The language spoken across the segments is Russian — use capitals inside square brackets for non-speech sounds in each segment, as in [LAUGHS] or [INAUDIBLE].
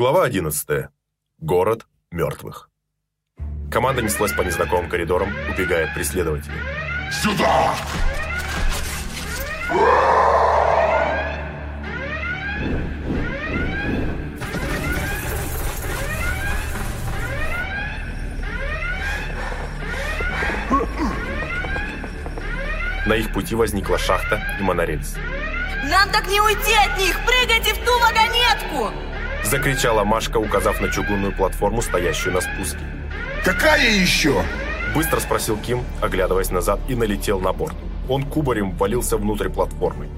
Глава 11. Город мертвых. Команда неслась по незнакомым коридорам, убегая от преследователей. Сюда! На их пути возникла шахта и монорельс. Нам так не уйти от них! Прыгайте в ту вагонетку! Закричала Машка, указав на чугунную платформу, стоящую на спуске. Какая еще? Быстро спросил Ким, оглядываясь назад, и налетел на борт. Он кубарем ввалился внутрь платформы.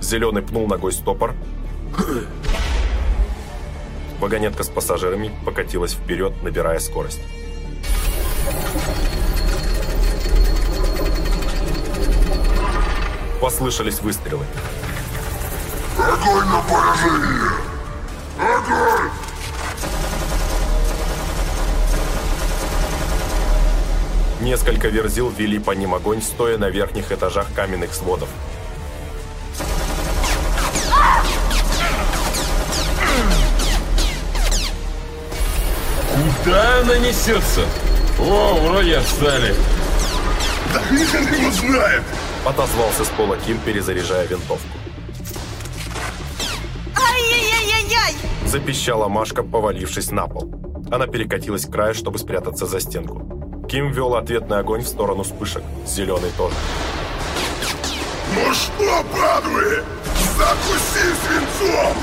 Зеленый пнул ногой стопор. Вагонетка с пассажирами покатилась вперед, набирая скорость. Послышались выстрелы. Огонь на поражение! Огонь! Несколько верзил вели по ним огонь, стоя на верхних этажах каменных сводов. Куда она несется? О, вроде отстали. Да хрен его знает! Отозвался с пола Ким, перезаряжая винтовку. Ай-яй-яй-яй-яй! Запищала Машка, повалившись на пол. Она перекатилась к краю, чтобы спрятаться за стенку. Ким вел ответный огонь в сторону вспышек. Зеленый тоже. Ну что, падлы? Закуси свинцом!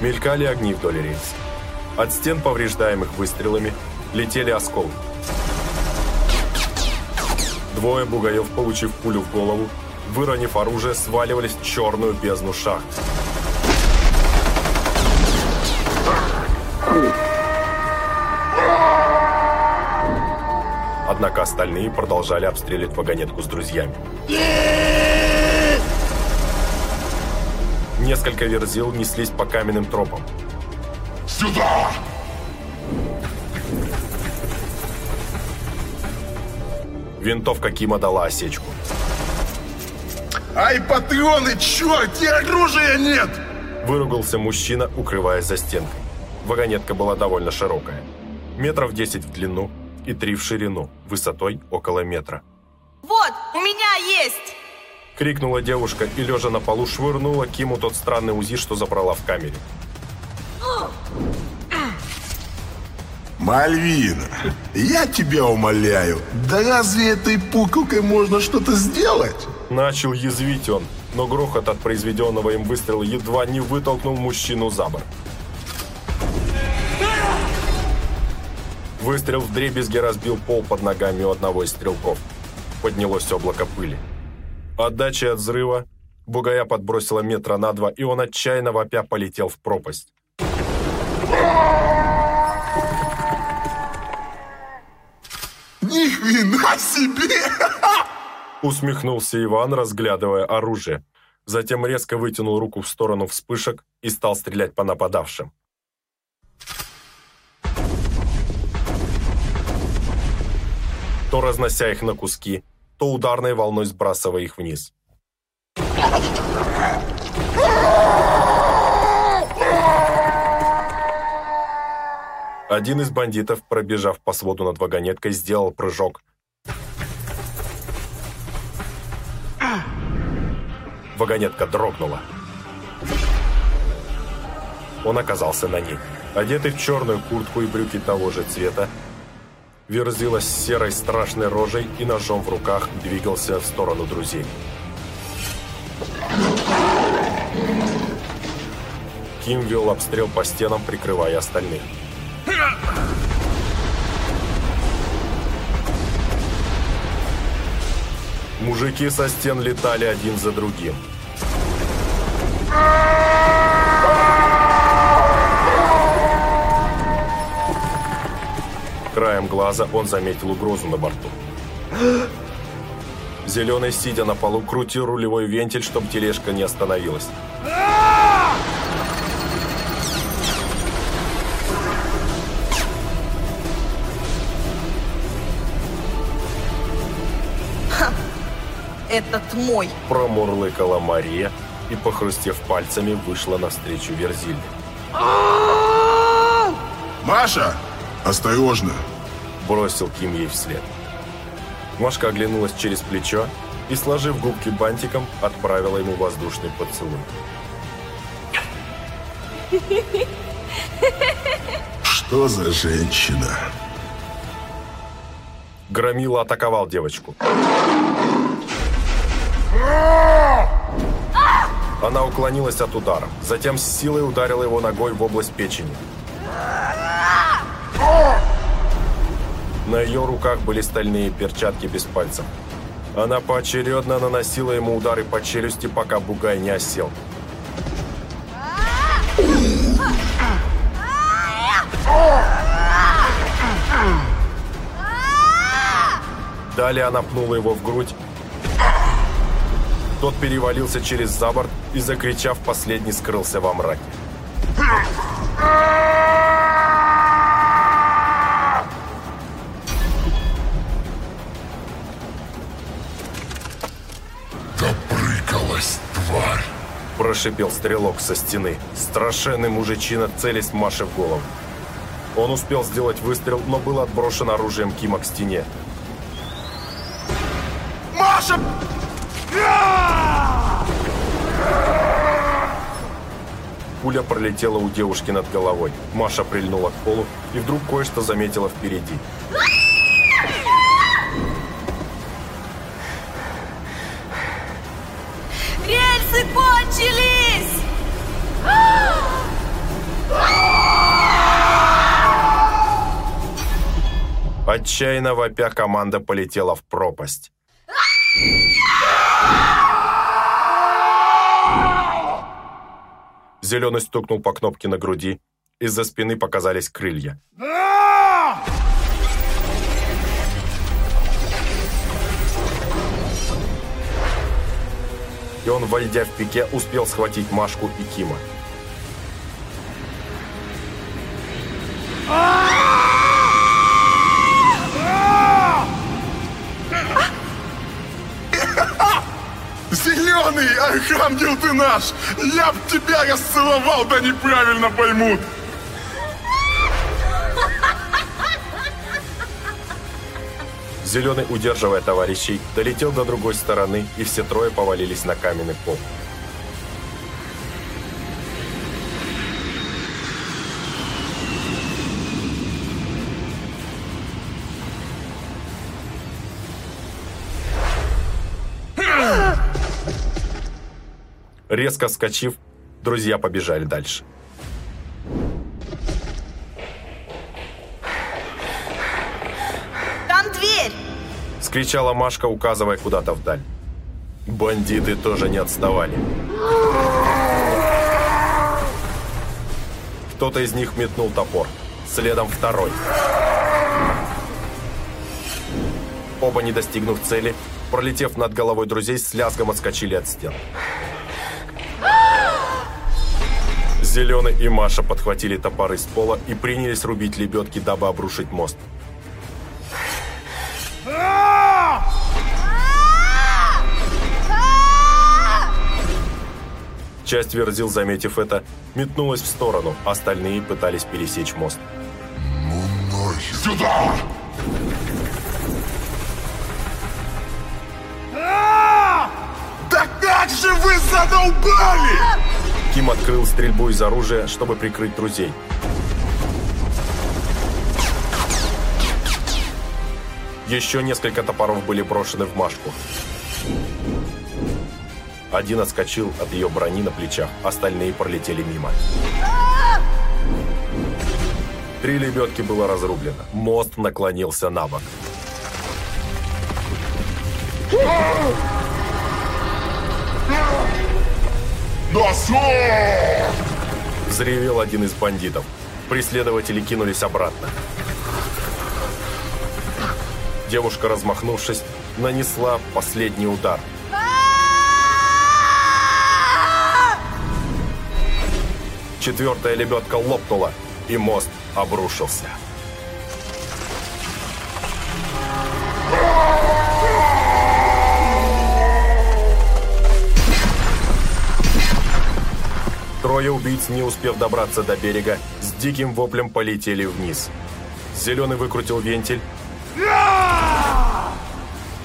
Мелькали огни вдоль рельс. От стен, повреждаемых выстрелами, летели осколки. Двое бугаев, получив пулю в голову, выронив оружие, сваливались в черную бездну шахт. Однако остальные продолжали обстреливать вагонетку с друзьями. Несколько верзил неслись по каменным тропам. Сюда! Винтовка Кима дала осечку. Ай, патроны, черт, и оружия нет! Выругался мужчина, укрываясь за стенкой. Вагонетка была довольно широкая. Метров 10 в длину и 3 в ширину, высотой около метра. Вот, у меня есть! Крикнула девушка и, лежа на полу, швырнула Киму тот странный УЗИ, что забрала в камере. Мальвина, я тебя умоляю, да разве этой пуколкой можно что-то сделать? Начал язвить он, но грохот от произведенного им выстрела едва не вытолкнул мужчину за борт. Выстрел в дребезги разбил пол под ногами у одного из стрелков. Поднялось облако пыли. Отдачи от взрыва бугая подбросила метра на два, и он отчаянно вопя полетел в пропасть. Ни хрена себе! [LAUGHS] Усмехнулся Иван, разглядывая оружие. Затем резко вытянул руку в сторону вспышек и стал стрелять по нападавшим. То разнося их на куски, то ударной волной сбрасывая их вниз. Один из бандитов, пробежав по своду над вагонеткой, сделал прыжок. Вагонетка дрогнула. Он оказался на ней. Одетый в черную куртку и брюки того же цвета, верзилась серой страшной рожей и ножом в руках двигался в сторону друзей. Ким вел обстрел по стенам, прикрывая остальных. Мужики со стен летали один за другим. Краем глаза он заметил угрозу на борту. Зеленый, сидя на полу, крутил рулевой вентиль, чтобы тележка не остановилась. Этот мой. Промурлыкала Мария и, похрустев пальцами, вышла навстречу Верзиле. Маша, осторожно. Бросил Ким ей вслед. Машка оглянулась через плечо и, сложив губки бантиком, отправила ему воздушный поцелуй. Что за женщина? Громила атаковал девочку. Она уклонилась от удара, затем с силой ударила его ногой в область печени. На ее руках были стальные перчатки без пальцев. Она поочередно наносила ему удары по челюсти, пока Бугай не осел. Далее она пнула его в грудь. Тот перевалился через заборт и, закричав, последний скрылся во мраке. Допрыгалась, тварь. Прошипел стрелок со стены. Страшенный мужичина, целясь Маше в голову. Он успел сделать выстрел, но был отброшен оружием Кима к стене. Маша! Пуля пролетела у девушки над головой. Маша прильнула к полу и вдруг кое-что заметила впереди. Рельсы кончились! Отчаянно вопя команда полетела в пропасть. Зеленый стукнул по кнопке на груди. Из-за спины показались крылья. И он, войдя в пике, успел схватить Машку и Кима. Архангел ты наш! Я б тебя расцеловал, да неправильно поймут! Зеленый, удерживая товарищей, долетел до другой стороны, и все трое повалились на каменный пол. Резко вскочив, друзья побежали дальше. Там дверь! Скричала Машка, указывая куда-то вдаль. Бандиты тоже не отставали. Кто-то из них метнул топор. Следом второй. Оба, не достигнув цели, пролетев над головой друзей, с лязгом отскочили от стен. Зеленый и Маша подхватили топоры с пола и принялись рубить лебедки, дабы обрушить мост. Часть верзил, заметив это, метнулась в сторону, остальные пытались пересечь мост. Сюда! Да как же вы задолбали! Ким открыл стрельбу из оружия, чтобы прикрыть друзей. Еще несколько топоров были брошены в Машку. Один отскочил от ее брони на плечах, остальные пролетели мимо. Три лебедки было разрублено. Мост наклонился на бок. Носок! Взревел один из бандитов. Преследователи кинулись обратно. Девушка, размахнувшись, нанесла последний удар. Четвертая лебедка лопнула, и мост обрушился. Трое убийц, не успев добраться до берега, с диким воплем полетели вниз. Зеленый выкрутил вентиль.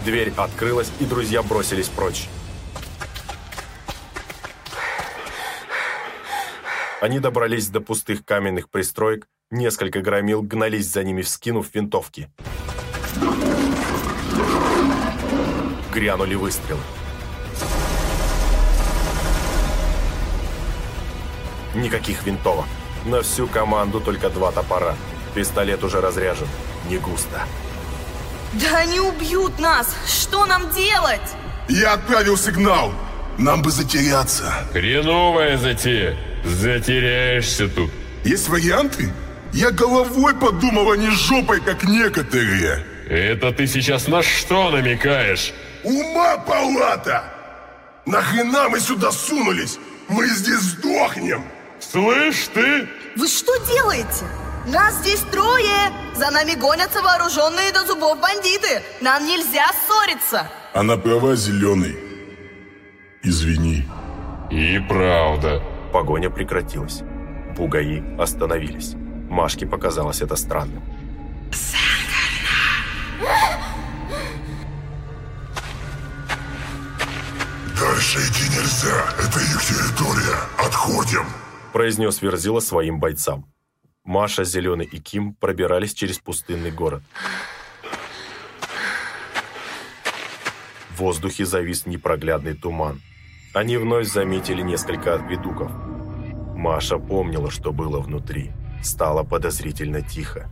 Дверь открылась, и друзья бросились прочь. Они добрались до пустых каменных пристроек, несколько громил гнались за ними, вскинув винтовки. Грянули выстрелы. Никаких винтовок. На всю команду только два топора. Пистолет уже разряжен. Не густо. Да они убьют нас! Что нам делать? Я отправил сигнал. Нам бы затеряться. Хреновая затея. Затеряешься тут. Есть варианты? Я головой подумал, а не жопой, как некоторые. Это ты сейчас на что намекаешь? Ума палата! Нахрена мы сюда сунулись? Мы здесь сдохнем! Слышь ты? Вы что делаете? Нас здесь трое! За нами гонятся вооруженные до зубов бандиты! Нам нельзя ссориться! Она права, зеленый. Извини. И правда. Погоня прекратилась. Бугаи остановились. Машке показалось это странным. Дальше идти нельзя. Это их территория. Отходим. Произнес Верзила своим бойцам. Маша, Зеленый и Ким пробирались через пустынный город. В воздухе завис непроглядный туман. Они вновь заметили несколько акведуков. Маша помнила, что было внутри. Стало подозрительно тихо.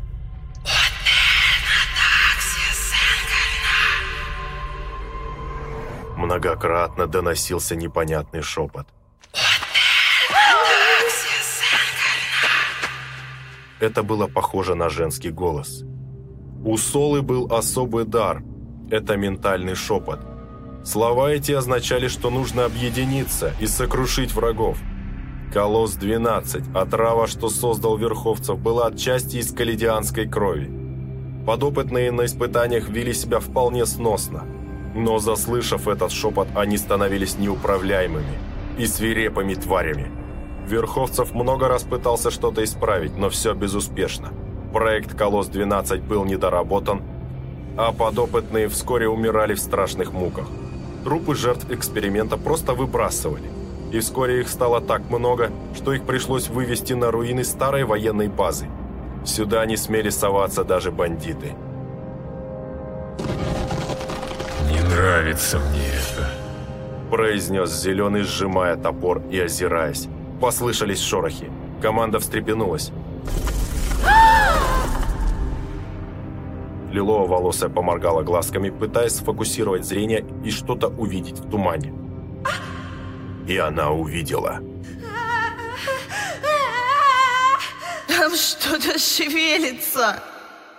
Многократно доносился непонятный шепот. Это было похоже на женский голос. У Солы был особый дар. Это ментальный шепот. Слова эти означали, что нужно объединиться и сокрушить врагов. Колосс-12, отрава, что создал Верховцев, была отчасти из каледианской крови. Подопытные на испытаниях вели себя вполне сносно. Но, заслышав этот шепот, они становились неуправляемыми и свирепыми тварями. Верховцев много раз пытался что-то исправить, но все безуспешно. Проект «Колосс-12» был недоработан, а подопытные вскоре умирали в страшных муках. Трупы жертв эксперимента просто выбрасывали. И вскоре их стало так много, что их пришлось вывести на руины старой военной базы. Сюда не смели соваться даже бандиты. Не нравится мне это. Произнес Зеленый, сжимая топор и озираясь. Послышались шорохи. Команда встрепенулась. Лилово-волосая поморгала глазками, пытаясь сфокусировать зрение и что-то увидеть в тумане. И она увидела. Там что-то шевелится!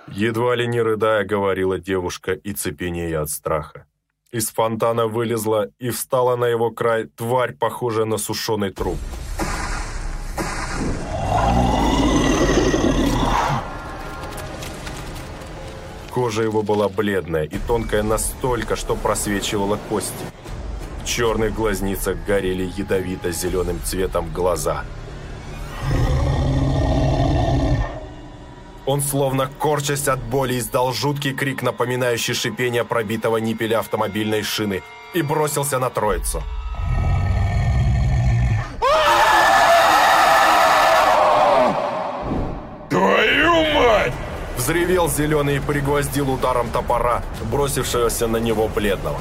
Едва ли не рыдая, говорила девушка и цепенея от страха. Из фонтана вылезла и встала на его край тварь, похожая на сушеный труп. Кожа его была бледная и тонкая настолько, что просвечивала кости. В черных глазницах горели ядовито-зеленым цветом глаза. Он, словно корчась от боли, издал жуткий крик, напоминающий шипение пробитого ниппеля автомобильной шины, и бросился на троицу. Твою Взревел зеленый и пригвоздил ударом топора, бросившегося на него бледного.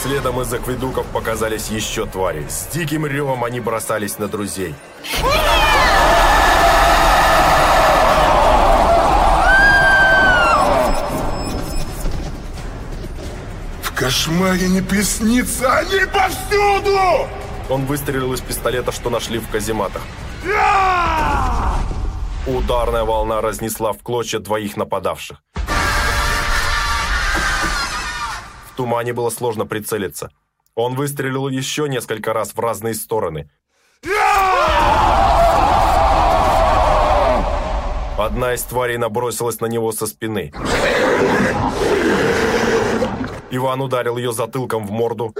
Следом из акведуков показались еще твари. С диким ревом они бросались на друзей. В кошмаре не приснится, они повсюду! Он выстрелил из пистолета, что нашли в казематах. Ударная волна разнесла в клочья двоих нападавших. В тумане было сложно прицелиться. Он выстрелил еще несколько раз в разные стороны. Одна из тварей набросилась на него со спины. Иван ударил ее затылком в морду.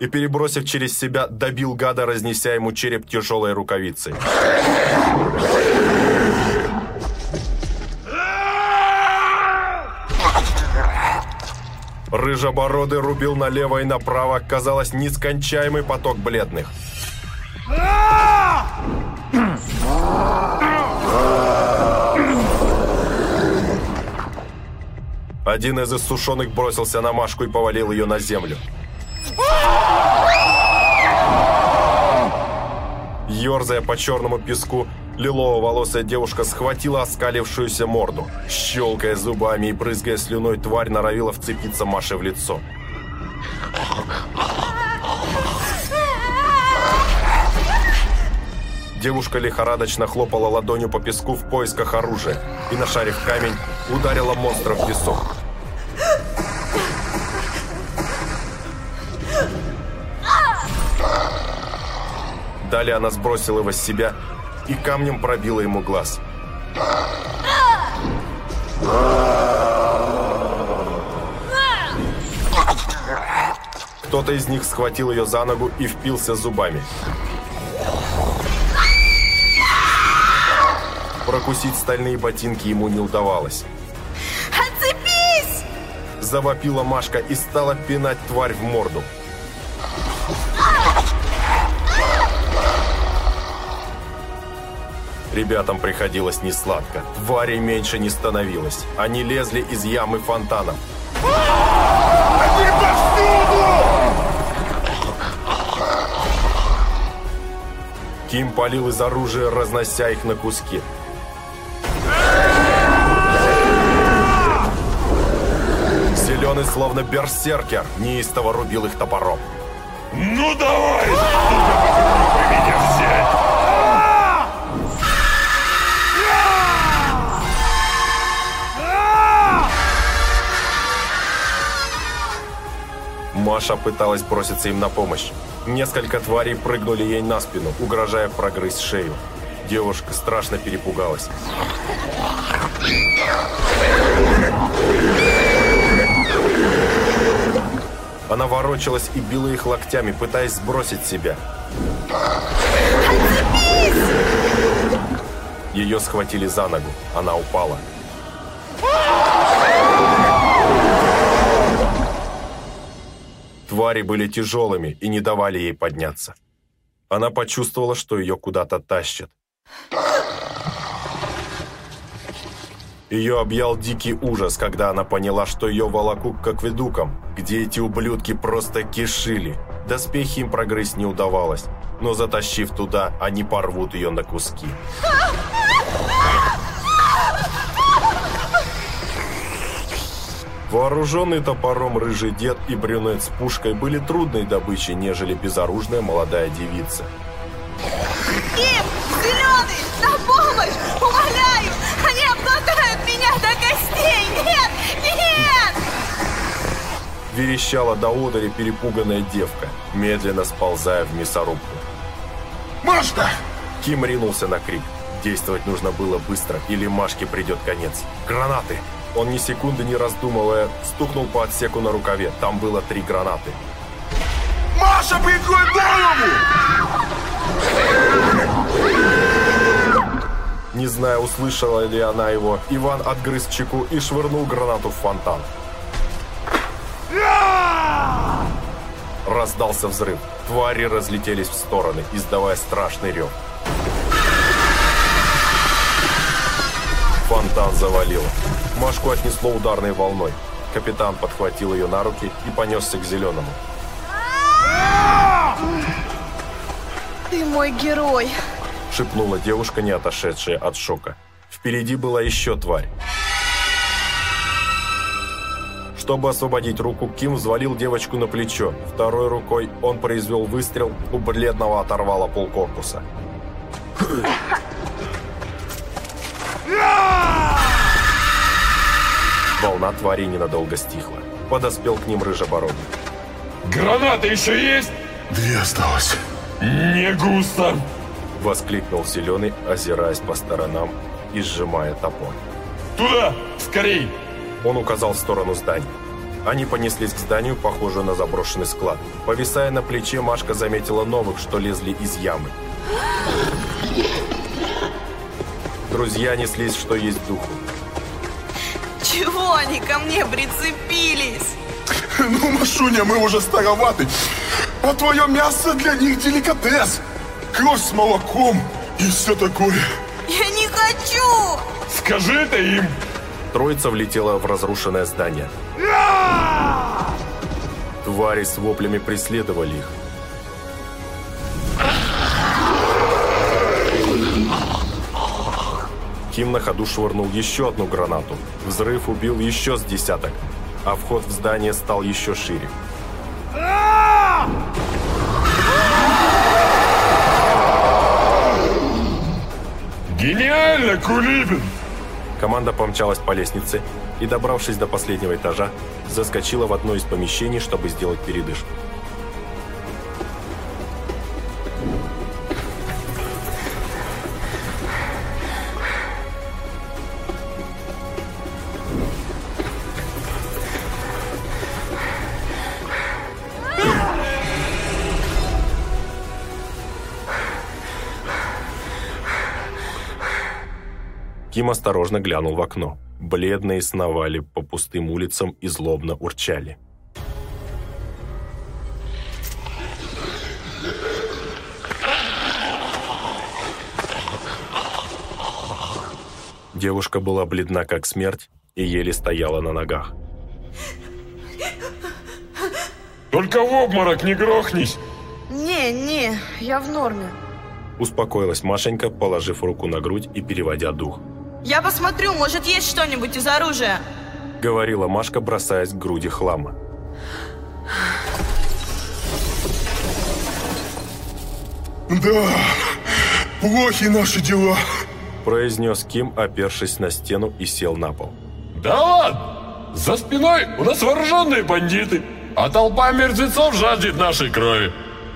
И, перебросив через себя, добил гада, разнеся ему череп тяжелой рукавицей. Рыжебородый рубил налево и направо, казалось, нескончаемый поток бледных. Один из иссушенных бросился на Машку и повалил ее на землю. Ёрзая по черному песку, лилово-волосая девушка схватила оскалившуюся морду. Щелкая зубами и брызгая слюной, тварь норовила вцепиться Маше в лицо. Девушка лихорадочно хлопала ладонью по песку в поисках оружия и, нашарив камень, ударила монстра в песок. Далее она сбросила его с себя и камнем пробила ему глаз. Кто-то из них схватил ее за ногу и впился зубами. Прокусить стальные ботинки ему не удавалось. Отцепись! Завопила Машка и стала пинать тварь в морду. Ребятам приходилось несладко. Тварей меньше не становилось. Они лезли из ямы фонтаном. Они повсюду! Ким палил из оружия, разнося их на куски. Зеленый, словно берсеркер, неистово рубил их топором. Ну давай! Маша пыталась броситься им на помощь. Несколько тварей прыгнули ей на спину, угрожая прогрызть шею. Девушка страшно перепугалась. Она ворочалась и била их локтями, пытаясь сбросить себя. Ее схватили за ногу. Она упала. Твари были тяжелыми и не давали ей подняться. Она почувствовала, что ее куда-то тащат. Ее объял дикий ужас, когда она поняла, что ее волокут к акведукам, где эти ублюдки просто кишили. Доспехи им прогрызть не удавалось, но затащив туда, они порвут ее на куски. Вооруженный топором рыжий дед и брюнет с пушкой были трудной добычей, нежели безоружная молодая девица. Ким! Зеленый! На помощь! Умоляю! Они обладают меня до костей! Нет! Нет! Верещала до одери перепуганная девка, медленно сползая в мясорубку. Машка! Ким ринулся на крик. Действовать нужно было быстро, или Машке придет конец. Гранаты! Он ни секунды не раздумывая, стукнул по отсеку на рукаве. Там было три гранаты. Маша, прикрой голову! Не зная, услышала ли она его, Иван отгрыз чеку и швырнул гранату в фонтан. Раздался взрыв. Твари разлетелись в стороны, издавая страшный рев. Фонтан завалило. Машку отнесло ударной волной. Капитан подхватил ее на руки и понесся к зеленому. Ты мой герой! Шепнула девушка, не отошедшая от шока. Впереди была еще тварь. Чтобы освободить руку, Ким взвалил девочку на плечо. Второй рукой он произвел выстрел, у бледного оторвало полкорпуса. Волна тварей ненадолго стихла. Подоспел к ним рыжебородый. Гранаты еще есть? Две осталось. Не густо. Воскликнул Зеленый, озираясь по сторонам и сжимая топор. Туда, скорей. Он указал в сторону здания. Они понеслись к зданию, похожему на заброшенный склад. Повисая на плече, Машка заметила новых, что лезли из ямы. Друзья неслись, что есть духу. Они ко мне прицепились? [LAUGHS] Ну, Машуня, мы уже староваты. А твое мясо для них деликатес. Кровь с молоком и все такое. Я не хочу! Скажи это им! Троица влетела в разрушенное здание. Твари с воплями преследовали их. Ким на ходу швырнул еще одну гранату. Взрыв убил еще с десяток, а вход в здание стал еще шире. Гениально, Кулибин! Команда помчалась по лестнице и, добравшись до последнего этажа, заскочила в одно из помещений, чтобы сделать передышку. Ким осторожно глянул в окно. Бледные сновали по пустым улицам и злобно урчали. Девушка была бледна как смерть и еле стояла на ногах. Только в обморок не грохнись! Не, не, я в норме. Успокоилась Машенька, положив руку на грудь и переводя дух. Я посмотрю, может есть что-нибудь из оружия. Говорила Машка, бросаясь к груди хлама. Да, плохи наши дела. Произнес Ким, опершись на стену и сел на пол. Да ладно! За спиной у нас вооруженные бандиты, а толпа мертвецов жаждет нашей крови.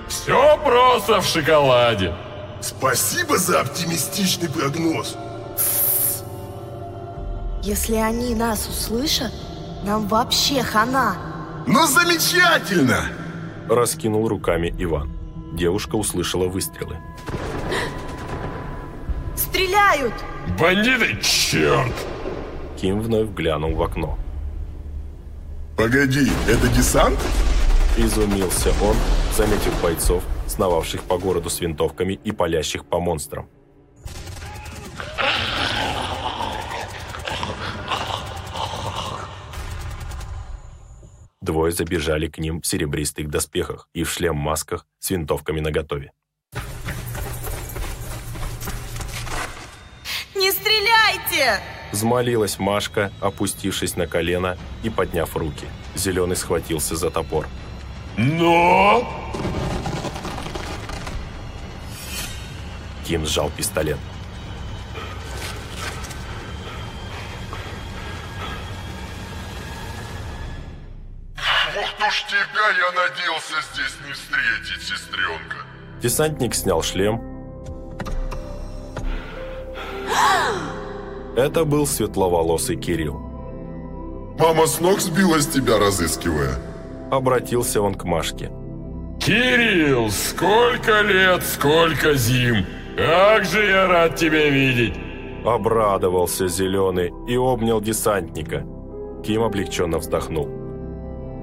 Все просто в шоколаде. Спасибо за оптимистичный прогноз. Если они нас услышат, нам вообще хана. Ну, замечательно! Раскинул руками Иван. Девушка услышала выстрелы. Стреляют! Бандиты, черт! Ким вновь глянул в окно. Погоди, это десант? Изумился он, заметив бойцов, сновавших по городу с винтовками и палящих по монстрам. Двое забежали к ним в серебристых доспехах и в шлем-масках с винтовками наготове. Не стреляйте! Взмолилась Машка, опустившись на колено и подняв руки. Зеленый схватился за топор. Но! Ким сжал пистолет. Уж тебя я надеялся здесь не встретить, сестренка. Десантник снял шлем. Это был светловолосый Кирилл. Мама с ног сбилась тебя, разыскивая. Обратился он к Машке. Кирилл, сколько лет, сколько зим! Как же я рад тебя видеть! Обрадовался Зеленый и обнял десантника. Ким облегченно вздохнул.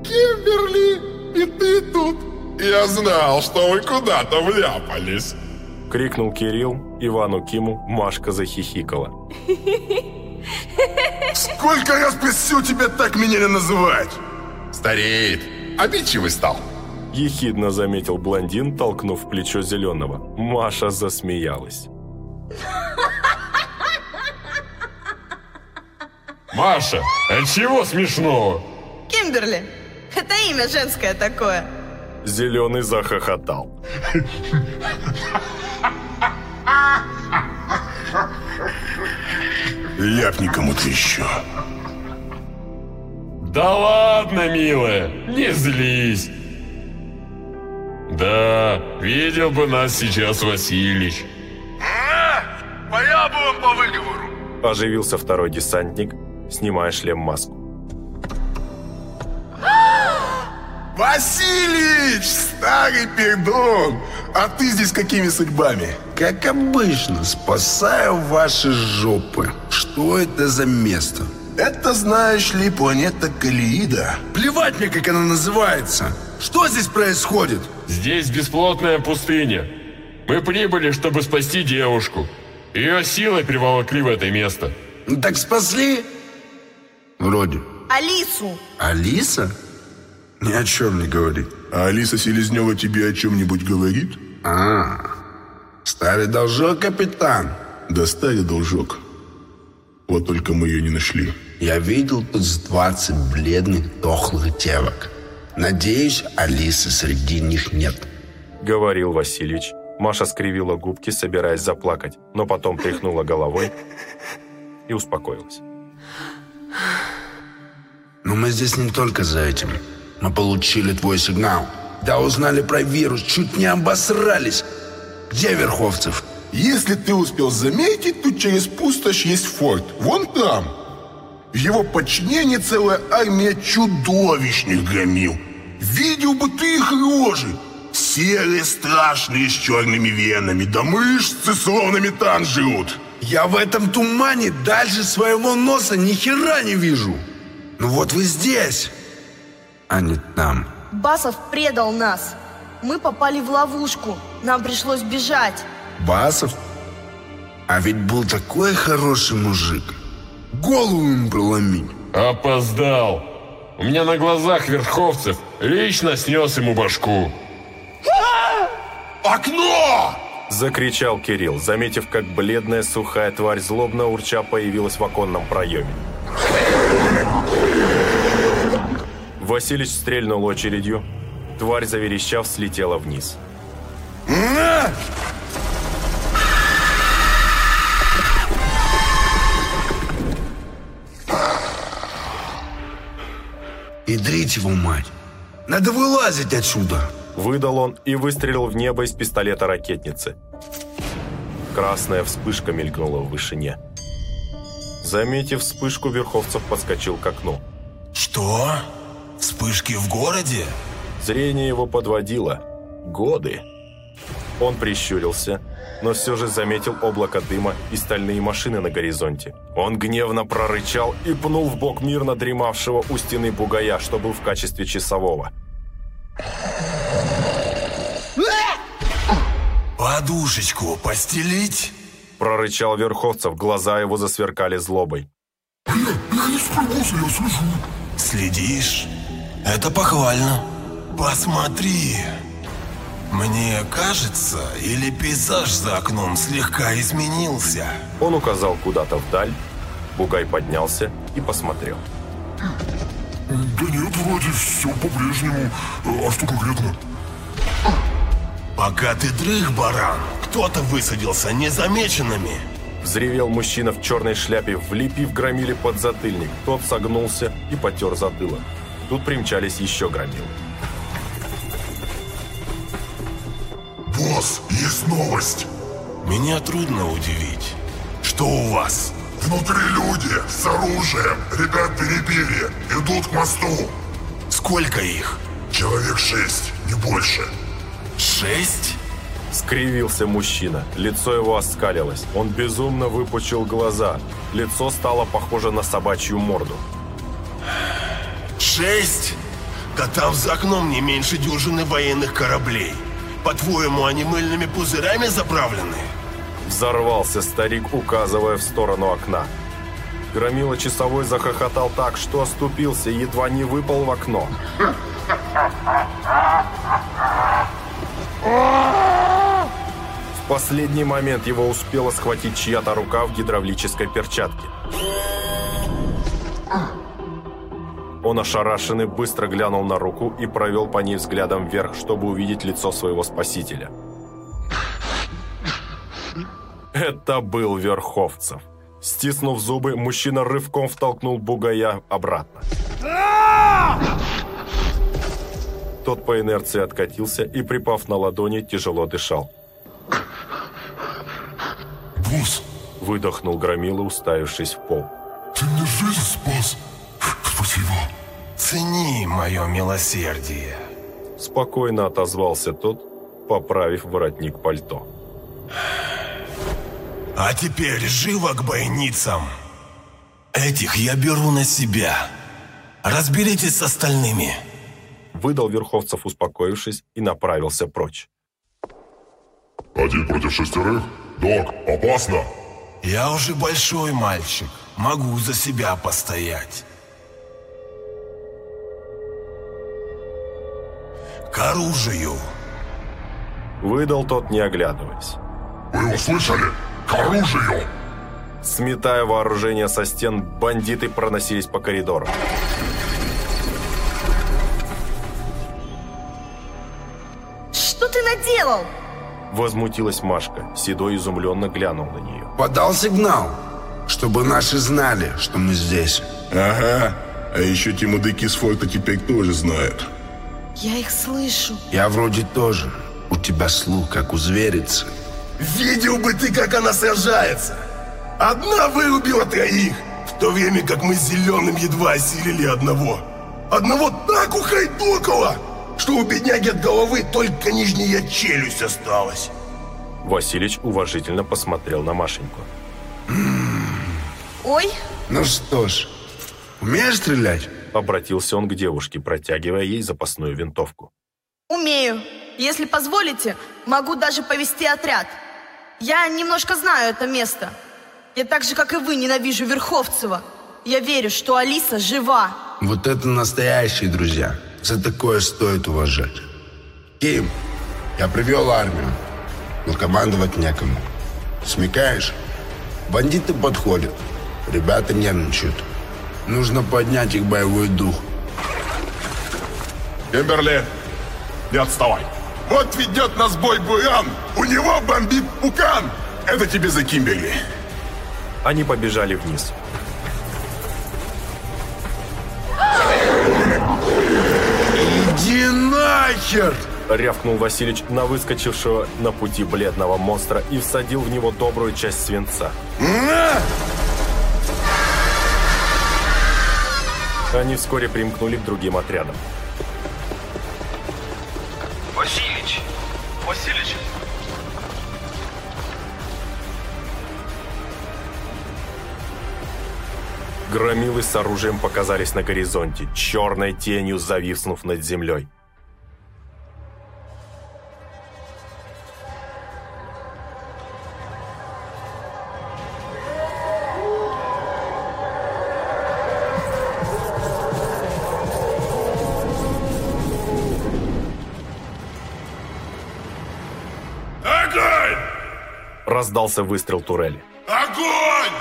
Кимберли, и ты тут? Я знал, что вы куда-то вляпались. Крикнул Кирилл, Ивану Киму, Машка захихикала. Сколько раз просил тебя так меня не называть? Стареет. Обидчивый стал. Ехидно заметил блондин, толкнув плечо Зеленого. Маша засмеялась. Маша, а чего смешного? Кимберли. Это имя женское такое. Зеленый захохотал. Ляпни кому-то еще. Да ладно, милая, не злись. Да, видел бы нас сейчас Василич. Моя бы он по выговору. Оживился второй десантник, снимая шлем-маску. Василич, старый пердон! А ты здесь какими судьбами? Как обычно, спасаю ваши жопы. Что это за место? Это, знаешь ли, планета Калиида. Плевать мне, как она называется. Что здесь происходит? Здесь бесплотная пустыня. Мы прибыли, чтобы спасти девушку. Ее силой приволокли в это место. Ну так спасли? Вроде. Алису. Алиса? Ни о чем не говорит. А Алиса Селезнева тебе о чем-нибудь говорит? А, старый должок, капитан. Да старый должок. Вот только мы ее не нашли. Я видел тут с 20 бледных, дохлых девок. Надеюсь, Алисы среди них нет. Говорил Васильевич. Маша скривила губки, собираясь заплакать, но потом тряхнула головой и успокоилась. Но мы здесь не только за этим. Мы получили твой сигнал. Да узнали про вирус, чуть не обосрались. Где Верховцев? Если ты успел заметить, тут через пустошь есть форт. Вон там. В его подчинении целая армия чудовищных громил. Видел бы ты их рожи. Серые, страшные, с черными венами. Да мышцы словно метан жрут. Я в этом тумане дальше своего носа ни хера не вижу. Ну вот вы здесь, а не там. Басов предал нас. Мы попали в ловушку. Нам пришлось бежать. Басов? А ведь был такой хороший мужик. Голову им проломить. Опоздал. У меня на глазах Верховцев лично снес ему башку. Окно! Закричал Кирилл, заметив, как бледная сухая тварь злобно урча появилась в оконном проеме. Василич стрельнул очередью. Тварь, заверещав, слетела вниз. Идрить его мать. Надо вылазить отсюда. Выдал он и выстрелил в небо из пистолета ракетницы. Красная вспышка мелькнула в вышине. Заметив вспышку, Верховцев подскочил к окну. Что? Вспышки в городе? Зрение его подводило. Годы. Он прищурился, но все же заметил облако дыма и стальные машины на горизонте. Он гневно прорычал и пнул в бок мирно дремавшего у стены бугая, что был в качестве часового. Подушечку постелить? Прорычал Верховцев, глаза его засверкали злобой. Следишь? Это похвально. Посмотри. Мне кажется, или пейзаж за окном слегка изменился. Он указал куда-то вдаль. Бугай поднялся и посмотрел. Да нет, вроде все по-прежнему. А что конкретно? Пока ты дрых, баран, кто-то высадился незамеченными. Взревел мужчина в черной шляпе, влепив громиле под затыльник. Тот согнулся и потер затылок. Тут примчались еще громилы. Босс, есть новость. Меня трудно удивить. Что у вас? Внутри люди с оружием. Ребят перебили. Идут к мосту. Сколько их? Человек шесть, не больше. Шесть? Скривился мужчина. Лицо его оскалилось. Он безумно выпучил глаза. Лицо стало похоже на собачью морду. Шесть? Да там за окном не меньше дюжины военных кораблей. По-твоему, они мыльными пузырями заправлены? Взорвался старик, указывая в сторону окна. Громила часовой захохотал так, что оступился едва не выпал в окно. В последний момент его успела схватить чья-то рука в гидравлической перчатке. Он ошарашенный быстро глянул на руку и провел по ней взглядом вверх, чтобы увидеть лицо своего спасителя. Это был Верховцев. Стиснув зубы, мужчина рывком втолкнул бугая обратно. Тот по инерции откатился и, припав на ладони, тяжело дышал. Босс, Выдохнул Громила, уставившись в пол. ты мне жизнь спас. Спасибо. Цени мое милосердие. Спокойно отозвался тот, поправив воротник пальто. А теперь живо к бойницам. Этих я беру на себя. Разберитесь с остальными. Выдал Верховцев, успокоившись, и направился прочь. Один против шестерых? Док, опасно! Я уже большой мальчик. Могу за себя постоять. К оружию. Выдал тот, не оглядываясь. Вы услышали? К оружию! Сметая вооружение со стен, бандиты проносились по коридору. Что ты наделал? Возмутилась Машка. Седой изумленно глянул на нее. Подал сигнал, чтобы наши знали, что мы здесь. Ага. А еще те мудаки с форта теперь тоже знают. Я их слышу. Я вроде тоже. У тебя слух, как у зверицы. Видел бы ты, как она сражается. Одна вырубила троих, в то время как мы с Зеленым едва осилили одного. Одного так ухайдокало, что у бедняги от головы только нижняя челюсть осталась. Василич уважительно посмотрел на Машеньку. Ой, Ну что ж, умеешь стрелять? Обратился он к девушке, протягивая ей запасную винтовку. умею. Если позволите, могу даже повести отряд. Я немножко знаю это место. Я так же, как и вы, ненавижу Верховцева. Я верю, что Алиса жива. Вот это настоящие друзья. За такое стоит уважать. Ким, я привел армию, но командовать некому. Смекаешь? Бандиты подходят. Ребята нервничают. Нужно поднять их боевой дух. Кимберли, не отставай! Вот ведет нас бой Буран. У него бомбит Пукан. Это тебе за Кимберли. Они побежали вниз. Иди нахер! Рявкнул Василич на выскочившего на пути бледного монстра и всадил в него добрую часть свинца. Они вскоре примкнули к другим отрядам. Василич! Василич! Громилы с оружием показались на горизонте, черной тенью зависнув над землей. Раздался выстрел турели. Огонь!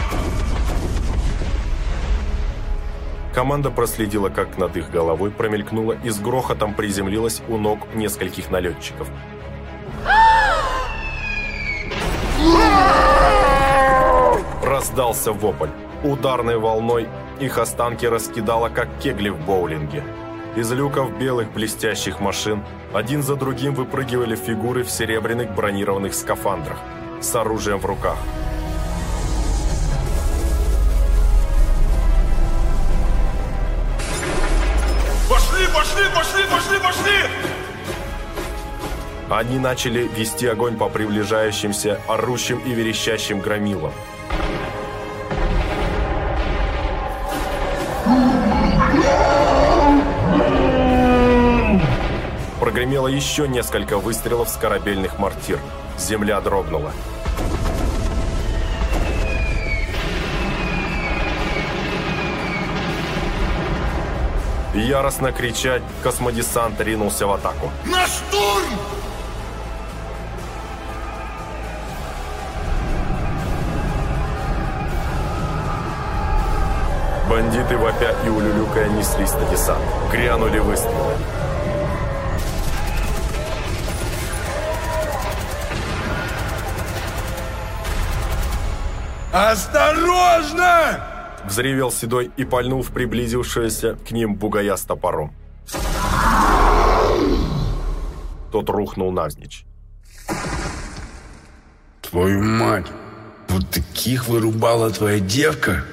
Команда проследила, как над их головой промелькнула и с грохотом приземлилась у ног нескольких налетчиков. Раздался вопль. Ударной волной их останки раскидало, как кегли в боулинге. Из люков белых блестящих машин один за другим выпрыгивали фигуры в серебряных бронированных скафандрах с оружием в руках. Пошли, пошли, пошли, пошли, пошли! Они начали вести огонь по приближающимся, орущим и верещащим громилам. Прогремело еще несколько выстрелов с корабельных мортир. Земля дрогнула. Яростно крича, космодесант ринулся в атаку. На штурм! Бандиты вопя и улюлюкая неслись на десант. Грянули выстрелы. Осторожно! Взревел Седой и пальнул в приблизившегося к ним бугая с топором. Тот рухнул навзничь. Твою мать! Вот таких вырубала твоя девка?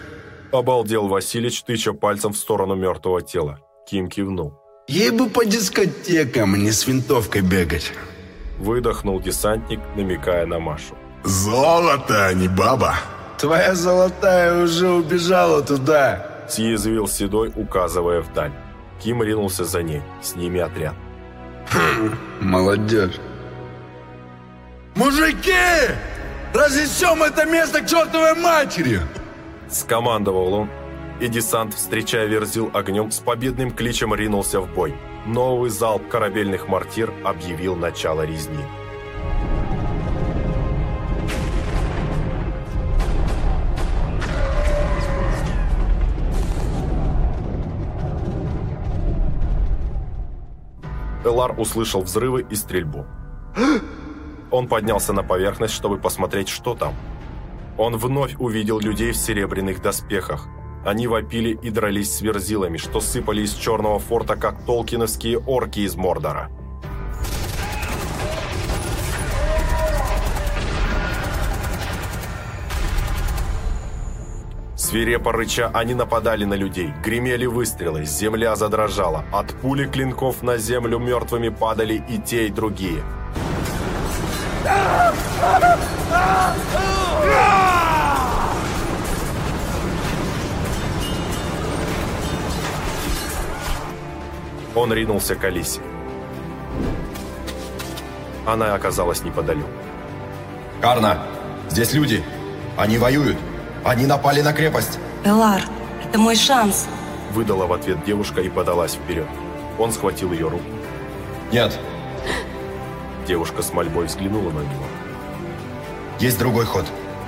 Обалдел Василич, тыча пальцем в сторону мертвого тела. Ким кивнул. Ей бы по дискотекам, а не с винтовкой бегать. Выдохнул десантник, намекая на Машу. Золото, а не баба. Твоя золотая уже убежала туда. Съязвил Седой, указывая вдаль. Ким ринулся за ней, с ними отряд. Молодежь. Мужики! Разнесем это место к чертовой матери! Скомандовал он, и десант, встречая Верзил огнем, с победным кличем ринулся в бой. Новый залп корабельных мортир объявил начало резни. Элар услышал взрывы и стрельбу. [GASPS] Он поднялся на поверхность, чтобы посмотреть, что там. Он вновь увидел людей в серебряных доспехах. Они вопили и дрались с верзилами, что сыпали из черного форта, как толкиновские орки из Мордора. Свирепо рыча, они нападали на людей, гремели выстрелы, земля задрожала. От пули клинков на землю мертвыми падали и те, и другие. Он ринулся к Алисе. Она оказалась неподалеку. Карна, здесь люди. Они воюют. Они напали на крепость. Элар, это мой шанс. Выдала в ответ девушка и подалась вперед. Он схватил ее руку. Нет. Девушка с мольбой взглянула на него. Есть другой ход.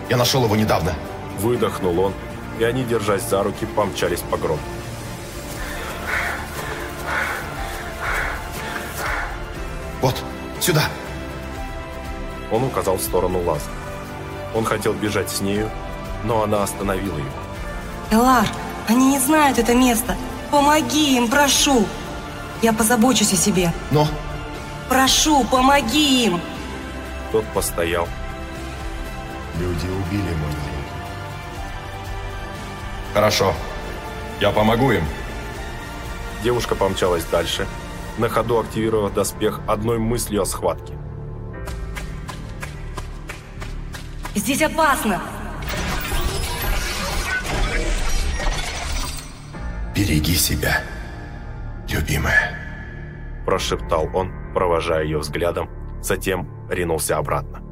Я нашел его недавно. Выдохнул он, и они, держась за руки, помчались по гробу. Вот, сюда. Он указал в сторону лаза. Он хотел бежать с нею, но она остановила его. Элар, они не знают это место. Помоги им, прошу. Я позабочусь о себе. Но... Прошу, помоги им. Тот постоял. Люди убили мой маленький. Хорошо. Я помогу им. Девушка помчалась дальше, на ходу активировав доспех одной мыслью о схватке. Здесь опасно. Береги себя, любимая. Прошептал он, провожая ее взглядом, затем ринулся обратно.